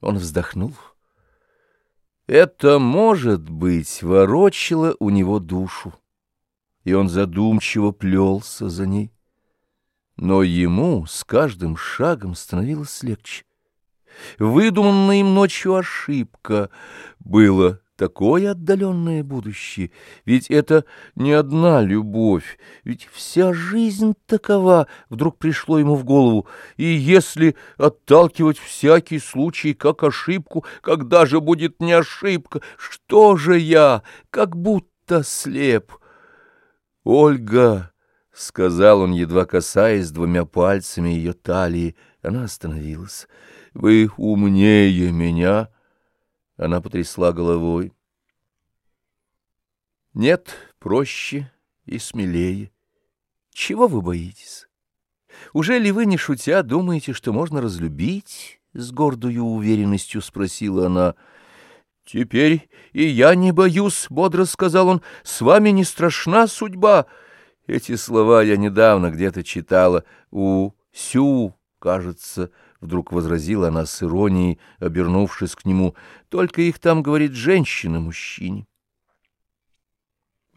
Он вздохнул. Это, может быть, ворочило у него душу, и он задумчиво плелся за ней. Но ему с каждым шагом становилось легче. Выдуманная им ночью ошибка было такое отдаленное будущее, ведь это не одна любовь, ведь вся жизнь такова, вдруг пришло ему в голову, и если отталкивать всякий случай как ошибку, когда же будет не ошибка, что же я, как будто слеп? Ольга, — сказал он, едва касаясь двумя пальцами ее талии, она остановилась, — вы умнее меня, — она потрясла головой. Нет, проще и смелее. Чего вы боитесь? Уже ли вы, не шутя, думаете, что можно разлюбить? С гордою уверенностью спросила она. Теперь и я не боюсь, бодро сказал он, с вами не страшна судьба. Эти слова я недавно где-то читала у Сю, кажется, — Вдруг возразила она с иронией, обернувшись к нему. Только их там говорит женщина мужчине.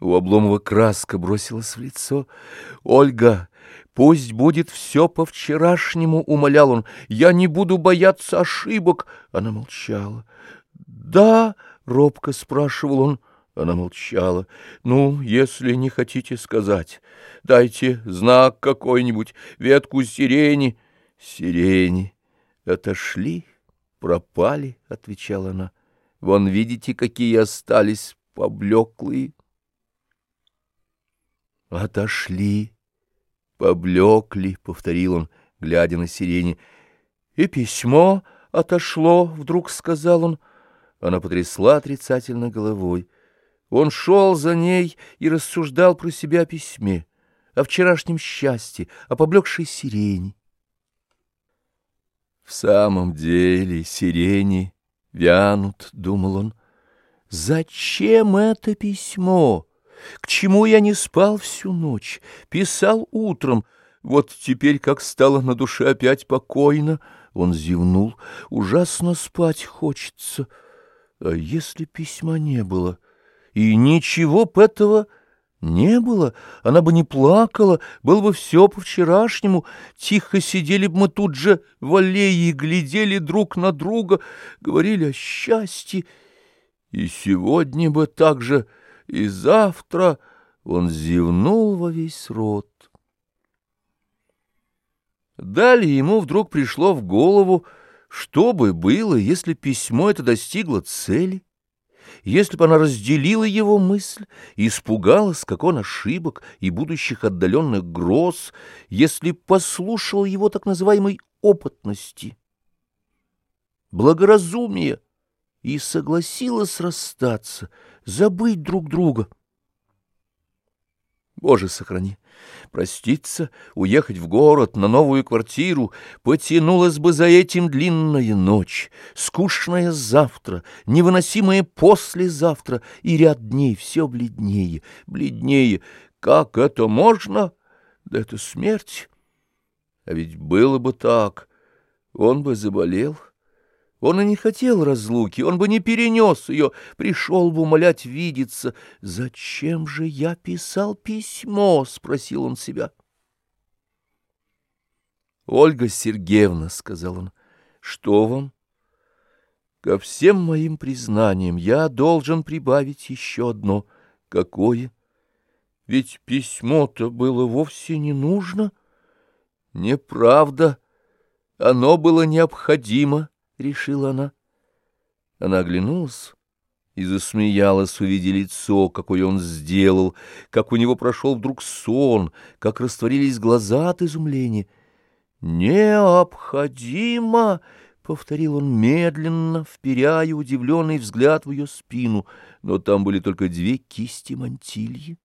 У Обломова краска бросилась в лицо. «Ольга, пусть будет все по-вчерашнему», — умолял он. «Я не буду бояться ошибок». Она молчала. «Да», — робко спрашивал он. Она молчала. «Ну, если не хотите сказать, дайте знак какой-нибудь, ветку сирени». «Сирени отошли, пропали», — отвечала она. «Вон, видите, какие остались поблеклые». «Отошли, поблекли», — повторил он, глядя на сирени. «И письмо отошло», — вдруг сказал он. Она потрясла отрицательно головой. Он шел за ней и рассуждал про себя о письме, о вчерашнем счастье, о поблекшей сирени. В самом деле сирени вянут, — думал он. Зачем это письмо? К чему я не спал всю ночь? Писал утром. Вот теперь, как стало на душе опять покойно, он зевнул. Ужасно спать хочется. А если письма не было? И ничего этого было, она бы не плакала, было бы все по-вчерашнему. Тихо сидели бы мы тут же в аллее, глядели друг на друга, говорили о счастье. И сегодня бы так же, и завтра он зевнул во весь рот. Далее ему вдруг пришло в голову, что бы было, если письмо это достигло цели если бы она разделила его мысль испугалась, как он ошибок и будущих отдаленных гроз, если послушала его так называемой опытности, благоразумия и согласилась расстаться, забыть друг друга — Боже, сохрани! Проститься, уехать в город, на новую квартиру, потянулась бы за этим длинная ночь, скучная завтра, невыносимая послезавтра, и ряд дней все бледнее, бледнее. Как это можно? Да это смерть. А ведь было бы так, он бы заболел. Он и не хотел разлуки, он бы не перенес ее, пришел бы умолять видеться. «Зачем же я писал письмо?» — спросил он себя. «Ольга Сергеевна», — сказал он, — «что вам?» «Ко всем моим признаниям я должен прибавить еще одно. Какое? Ведь письмо-то было вовсе не нужно. Неправда. Оно было необходимо» решила она. Она оглянулась и засмеялась, увидя лицо, какое он сделал, как у него прошел вдруг сон, как растворились глаза от изумления. «Необходимо!» — повторил он медленно, вперяя удивленный взгляд в ее спину, но там были только две кисти мантильи.